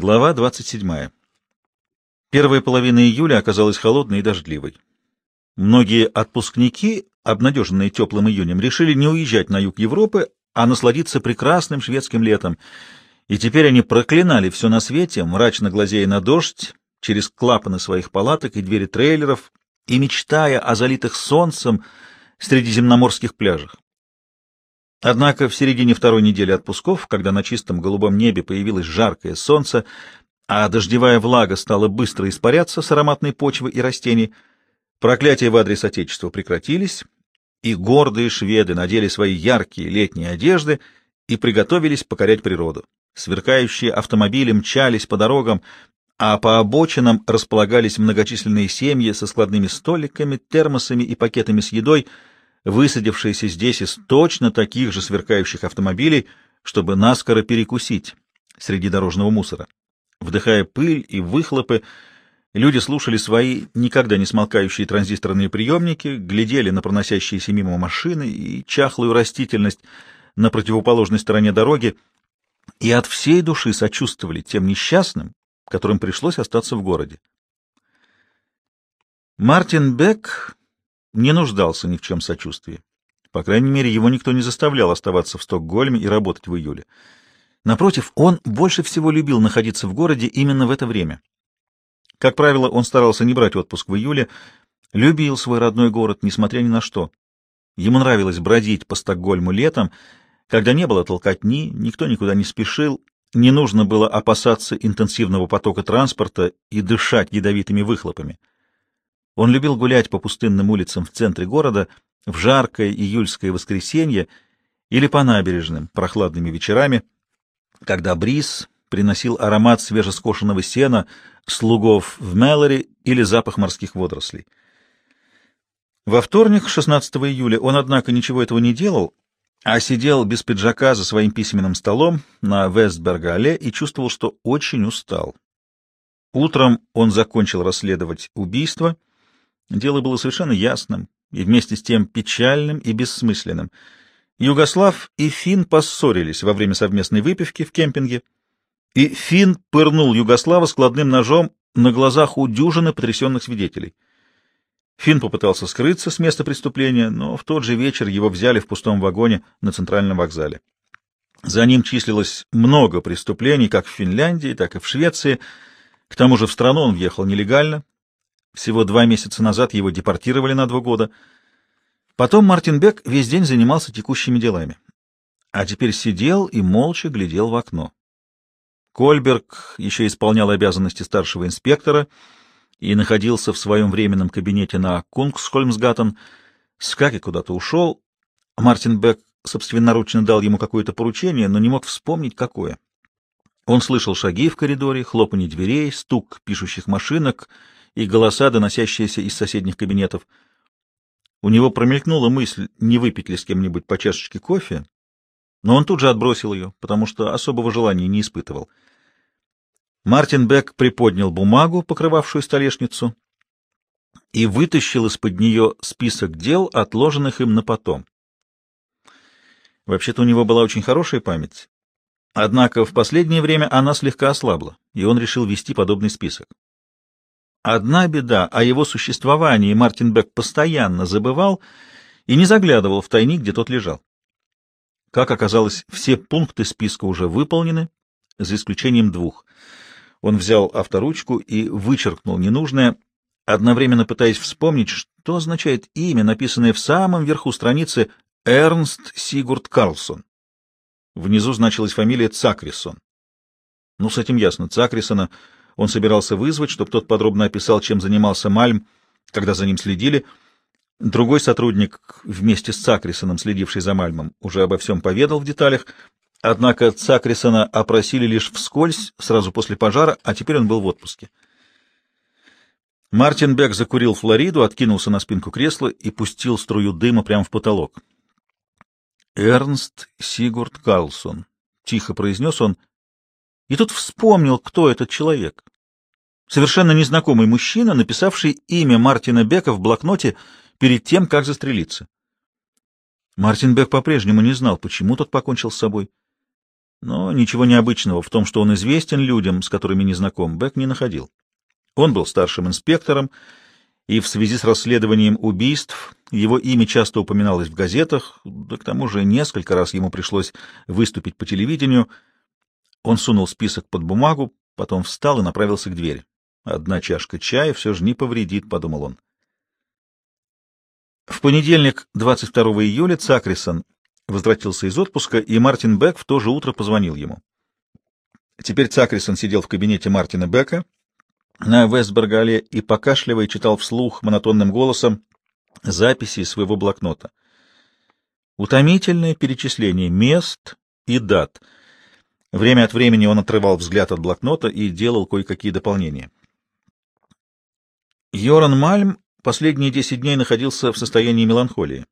Глава 27. Первая половина июля оказалась холодной и дождливой. Многие отпускники, обнадеженные теплым июнем, решили не уезжать на юг Европы, а насладиться прекрасным шведским летом. И теперь они проклинали все на свете, мрачно глазея на дождь, через клапаны своих палаток и двери трейлеров, и мечтая о залитых солнцем средиземноморских пляжах. Однако в середине второй недели отпусков, когда на чистом голубом небе появилось жаркое солнце, а дождевая влага стала быстро испаряться с ароматной почвы и растений, проклятия в адрес Отечества прекратились, и гордые шведы надели свои яркие летние одежды и приготовились покорять природу. Сверкающие автомобили мчались по дорогам, а по обочинам располагались многочисленные семьи со складными столиками, термосами и пакетами с едой — высадившиеся здесь из точно таких же сверкающих автомобилей, чтобы наскоро перекусить среди дорожного мусора. Вдыхая пыль и выхлопы, люди слушали свои никогда не смолкающие транзисторные приемники, глядели на проносящиеся мимо машины и чахлую растительность на противоположной стороне дороги и от всей души сочувствовали тем несчастным, которым пришлось остаться в городе. Мартин Бек не нуждался ни в чем сочувствии. По крайней мере, его никто не заставлял оставаться в Стокгольме и работать в июле. Напротив, он больше всего любил находиться в городе именно в это время. Как правило, он старался не брать отпуск в июле, любил свой родной город, несмотря ни на что. Ему нравилось бродить по Стокгольму летом, когда не было толкотни, никто никуда не спешил, не нужно было опасаться интенсивного потока транспорта и дышать ядовитыми выхлопами. Он любил гулять по пустынным улицам в центре города в жаркое июльское воскресенье или по набережным прохладными вечерами, когда бриз приносил аромат свежескошенного сена, слугов в Мэлори или запах морских водорослей. Во вторник, 16 июля, он, однако, ничего этого не делал, а сидел без пиджака за своим письменным столом на Вестберга-алле и чувствовал, что очень устал. Утром он закончил расследовать убийство — Дело было совершенно ясным и вместе с тем печальным и бессмысленным. Югослав и Фин поссорились во время совместной выпивки в кемпинге, и Фин пырнул Югослава складным ножом на глазах у дюжины потрясенных свидетелей. Фин попытался скрыться с места преступления, но в тот же вечер его взяли в пустом вагоне на центральном вокзале. За ним числилось много преступлений как в Финляндии, так и в Швеции. К тому же в страну он въехал нелегально, всего два месяца назад его депортировали на два года. Потом Мартин Бек весь день занимался текущими делами. А теперь сидел и молча глядел в окно. Кольберг еще исполнял обязанности старшего инспектора и находился в своем временном кабинете на Кунгсхольмсгаттен. Скаки куда-то ушел. Мартин Бек собственноручно дал ему какое-то поручение, но не мог вспомнить, какое. Он слышал шаги в коридоре, хлопанье дверей, стук пишущих машинок — и голоса, доносящиеся из соседних кабинетов. У него промелькнула мысль, не выпить ли с кем-нибудь по чашечке кофе, но он тут же отбросил ее, потому что особого желания не испытывал. Мартин Бек приподнял бумагу, покрывавшую столешницу, и вытащил из-под нее список дел, отложенных им на потом. Вообще-то у него была очень хорошая память, однако в последнее время она слегка ослабла, и он решил вести подобный список. Одна беда, о его существовании Мартин Бек постоянно забывал и не заглядывал в тайник, где тот лежал. Как оказалось, все пункты списка уже выполнены, за исключением двух. Он взял авторучку и вычеркнул ненужное, одновременно пытаясь вспомнить, что означает имя, написанное в самом верху страницы Эрнст Сигурд Карлсон. Внизу значилась фамилия Цакрисон. Ну, с этим ясно, Цакрисона он собирался вызвать, чтобы тот подробно описал, чем занимался Мальм, когда за ним следили. Другой сотрудник, вместе с Цакрисоном, следивший за Мальмом, уже обо всем поведал в деталях, однако Цакрисона опросили лишь вскользь, сразу после пожара, а теперь он был в отпуске. Мартин Бек закурил Флориду, откинулся на спинку кресла и пустил струю дыма прямо в потолок. «Эрнст Сигурд Карлсон», — тихо произнес он, и тут вспомнил, кто этот человек. Совершенно незнакомый мужчина, написавший имя Мартина Бека в блокноте перед тем, как застрелиться. Мартин Бек по-прежнему не знал, почему тот покончил с собой. Но ничего необычного в том, что он известен людям, с которыми не знаком, Бек не находил. Он был старшим инспектором, и в связи с расследованием убийств его имя часто упоминалось в газетах, да к тому же несколько раз ему пришлось выступить по телевидению. Он сунул список под бумагу, потом встал и направился к двери. «Одна чашка чая все же не повредит», — подумал он. В понедельник, 22 июля, Цакрисон возвратился из отпуска, и Мартин Бек в то же утро позвонил ему. Теперь Цакрисон сидел в кабинете Мартина Бека на Вестбергале и, покашливая, читал вслух монотонным голосом записи своего блокнота. Утомительное перечисление мест и дат. Время от времени он отрывал взгляд от блокнота и делал кое-какие дополнения. Йоран Мальм последние десять дней находился в состоянии меланхолии.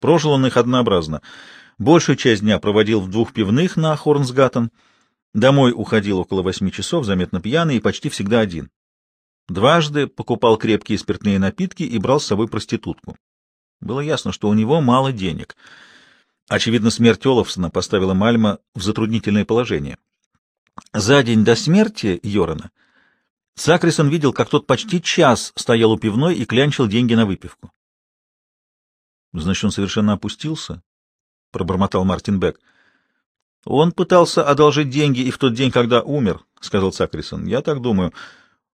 Прожил он их однообразно. Большую часть дня проводил в двух пивных на Хорнсгаттен, домой уходил около восьми часов, заметно пьяный и почти всегда один. Дважды покупал крепкие спиртные напитки и брал с собой проститутку. Было ясно, что у него мало денег. Очевидно, смерть Олафсона поставила Мальма в затруднительное положение. За день до смерти Йорана Сакрисон видел, как тот почти час стоял у пивной и клянчил деньги на выпивку. Значит, он совершенно опустился? — пробормотал Мартин Бек. — Он пытался одолжить деньги и в тот день, когда умер, — сказал Сакрисон. — Я так думаю.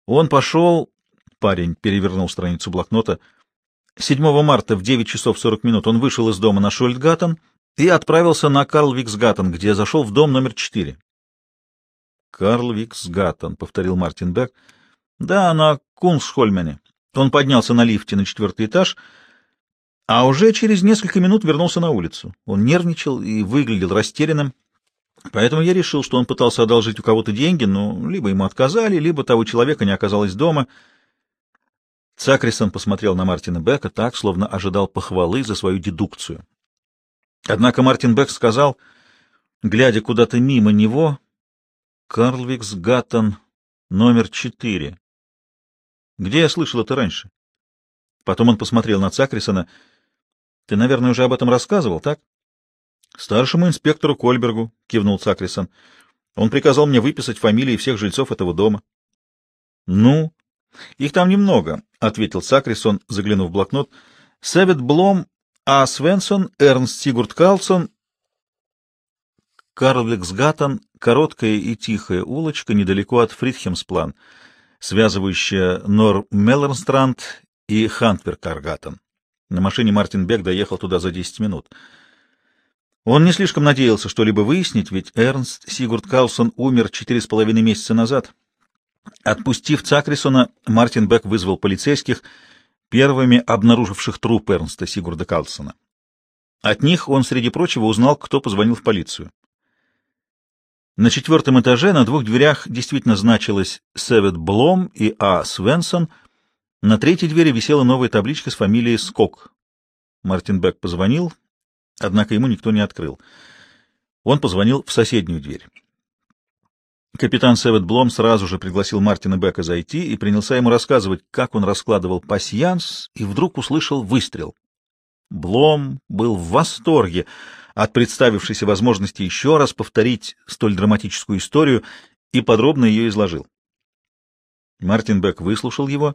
Он пошел... Парень перевернул страницу блокнота. 7 марта в 9 часов 40 минут он вышел из дома на Шольдгаттен и отправился на Карлвиксгаттен, где зашел в дом номер 4. Карлвиксгаттен, — повторил Мартин Бек. — Да, на Кунсхольмене. Он поднялся на лифте на четвертый этаж — а уже через несколько минут вернулся на улицу. Он нервничал и выглядел растерянным, поэтому я решил, что он пытался одолжить у кого-то деньги, но либо ему отказали, либо того человека не оказалось дома. Цакрисон посмотрел на Мартина Бека так, словно ожидал похвалы за свою дедукцию. Однако Мартин Бек сказал, глядя куда-то мимо него, «Карлвикс Гаттон, номер четыре. Где я слышал это раньше?» Потом он посмотрел на Цакрисона — ты, наверное, уже об этом рассказывал, так? Старшему инспектору Кольбергу, кивнул Цакрисон. Он приказал мне выписать фамилии всех жильцов этого дома. Ну, их там немного, ответил Цакрисон, заглянув в блокнот. Севет Блом, А. Свенсон, Эрнст Сигурд Карлсон, Карлвиксгаттен — короткая и тихая улочка недалеко от Фридхемсплан, связывающая Нор-Меллернстранд и Хантверкаргаттен. На машине Мартин Бек доехал туда за 10 минут. Он не слишком надеялся что-либо выяснить, ведь Эрнст Сигурд Карлсон умер четыре с половиной месяца назад. Отпустив Цакрисона, Мартин Бек вызвал полицейских, первыми обнаруживших труп Эрнста Сигурда Карлсона. От них он, среди прочего, узнал, кто позвонил в полицию. На четвертом этаже на двух дверях действительно значилось «Севет Блом» и «А. Свенсон», на третьей двери висела новая табличка с фамилией Скок. Мартин Бек позвонил, однако ему никто не открыл. Он позвонил в соседнюю дверь. Капитан Севет Блом сразу же пригласил Мартина Бека зайти и принялся ему рассказывать, как он раскладывал пасьянс, и вдруг услышал выстрел. Блом был в восторге от представившейся возможности еще раз повторить столь драматическую историю и подробно ее изложил. Мартин Бек выслушал его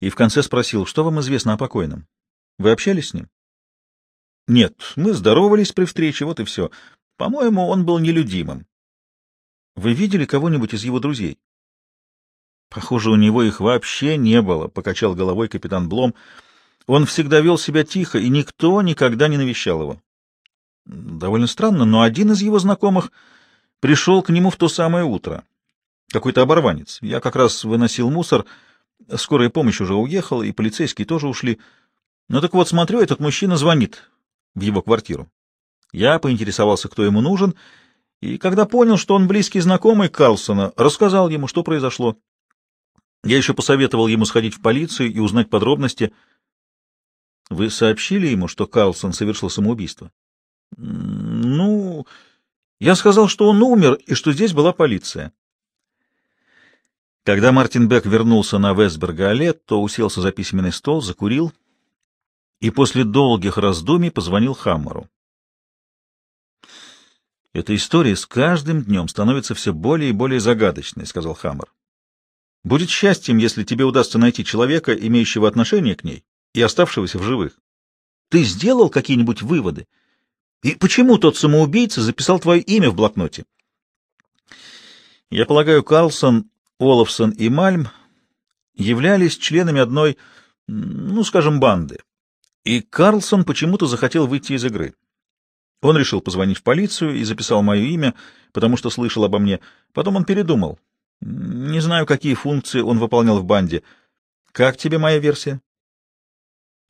и в конце спросил, что вам известно о покойном. Вы общались с ним? Нет, мы здоровались при встрече, вот и все. По-моему, он был нелюдимым. Вы видели кого-нибудь из его друзей? Похоже, у него их вообще не было, — покачал головой капитан Блом. Он всегда вел себя тихо, и никто никогда не навещал его. Довольно странно, но один из его знакомых пришел к нему в то самое утро. Какой-то оборванец. Я как раз выносил мусор — Скорая помощь уже уехала, и полицейские тоже ушли. Ну так вот, смотрю, этот мужчина звонит в его квартиру. Я поинтересовался, кто ему нужен, и когда понял, что он близкий знакомый Карлсона, рассказал ему, что произошло. Я еще посоветовал ему сходить в полицию и узнать подробности. Вы сообщили ему, что Карлсон совершил самоубийство? Ну, я сказал, что он умер и что здесь была полиция. Когда Мартин Бек вернулся на Вестберга-алле, то уселся за письменный стол, закурил и после долгих раздумий позвонил Хаммеру. Эта история с каждым днем становится все более и более загадочной, — сказал Хаммер. Будет счастьем, если тебе удастся найти человека, имеющего отношение к ней и оставшегося в живых. Ты сделал какие-нибудь выводы? И почему тот самоубийца записал твое имя в блокноте? Я полагаю, Карлсон, Олафсон и Мальм являлись членами одной, ну, скажем, банды. И Карлсон почему-то захотел выйти из игры. Он решил позвонить в полицию и записал мое имя, потому что слышал обо мне. Потом он передумал. Не знаю, какие функции он выполнял в банде. Как тебе моя версия?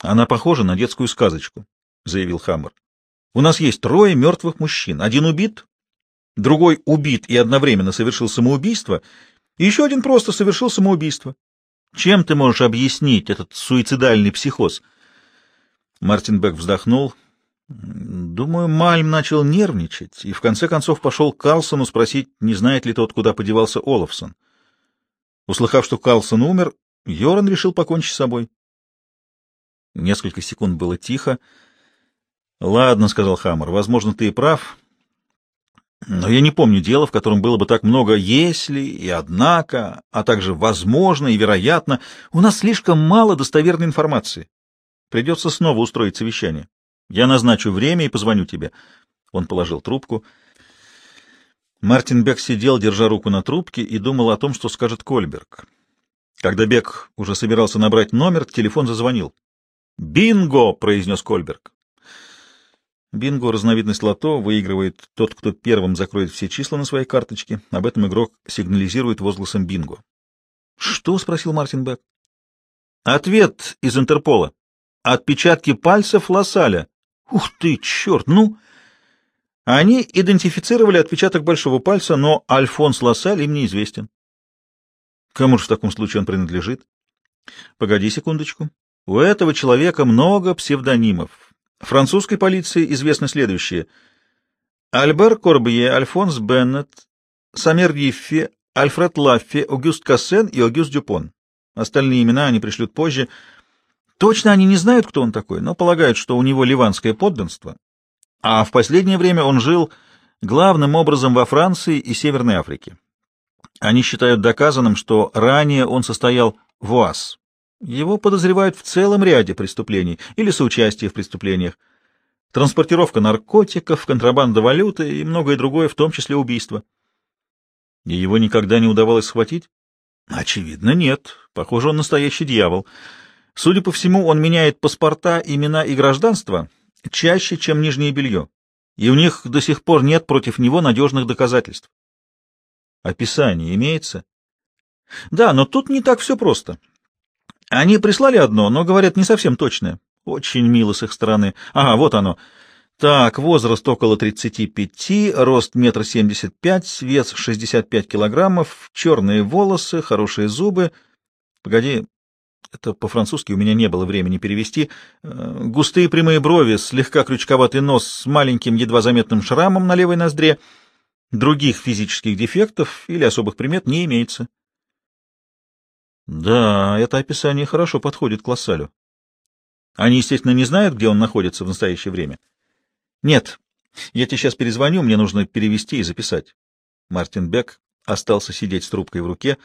Она похожа на детскую сказочку, заявил Хаммер. У нас есть трое мертвых мужчин. Один убит, другой убит и одновременно совершил самоубийство, и еще один просто совершил самоубийство. Чем ты можешь объяснить этот суицидальный психоз? Мартин Бек вздохнул. Думаю, Мальм начал нервничать и в конце концов пошел к Карлсону спросить, не знает ли тот, куда подевался Олафсон. Услыхав, что Карлсон умер, Йоран решил покончить с собой. Несколько секунд было тихо. — Ладно, — сказал Хаммер, — возможно, ты и прав. Но я не помню дела, в котором было бы так много «если» и «однако», а также «возможно» и «вероятно». У нас слишком мало достоверной информации. Придется снова устроить совещание. Я назначу время и позвоню тебе. Он положил трубку. Мартин Бек сидел, держа руку на трубке, и думал о том, что скажет Кольберг. Когда Бек уже собирался набрать номер, телефон зазвонил. «Бинго!» — произнес Кольберг. Бинго — разновидность лото, выигрывает тот, кто первым закроет все числа на своей карточке. Об этом игрок сигнализирует возгласом «бинго». «Что?» — спросил Мартин Бек. «Ответ из Интерпола. Отпечатки пальцев Лассаля. Ух ты, черт, ну!» Они идентифицировали отпечаток большого пальца, но Альфонс Лассаль им неизвестен. Кому же в таком случае он принадлежит? Погоди секундочку. У этого человека много псевдонимов. Французской полиции известно следующее. Альбер Корбье, Альфонс Беннет, Самер Гиффи, Альфред Лаффи, Огюст Кассен и Огюст Дюпон. Остальные имена они пришлют позже. Точно они не знают, кто он такой, но полагают, что у него ливанское подданство. А в последнее время он жил главным образом во Франции и Северной Африке. Они считают доказанным, что ранее он состоял в УАЗ, его подозревают в целом ряде преступлений или соучастие в преступлениях. Транспортировка наркотиков, контрабанда валюты и многое другое, в том числе убийство. И его никогда не удавалось схватить? Очевидно, нет. Похоже, он настоящий дьявол. Судя по всему, он меняет паспорта, имена и гражданство чаще, чем нижнее белье. И у них до сих пор нет против него надежных доказательств. Описание имеется? Да, но тут не так все просто. Они прислали одно, но, говорят, не совсем точное. Очень мило с их стороны. Ага, вот оно. Так, возраст около 35, рост метр семьдесят пять, вес 65 килограммов, черные волосы, хорошие зубы. Погоди, это по-французски у меня не было времени перевести. Э, густые прямые брови, слегка крючковатый нос с маленьким едва заметным шрамом на левой ноздре. Других физических дефектов или особых примет не имеется. Да, это описание хорошо подходит к Лассалю. Они, естественно, не знают, где он находится в настоящее время. Нет, я тебе сейчас перезвоню, мне нужно перевести и записать. Мартин Бек остался сидеть с трубкой в руке.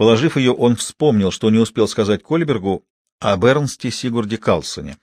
Положив ее, он вспомнил, что не успел сказать Кольбергу о Бернсте Сигурде Калсоне.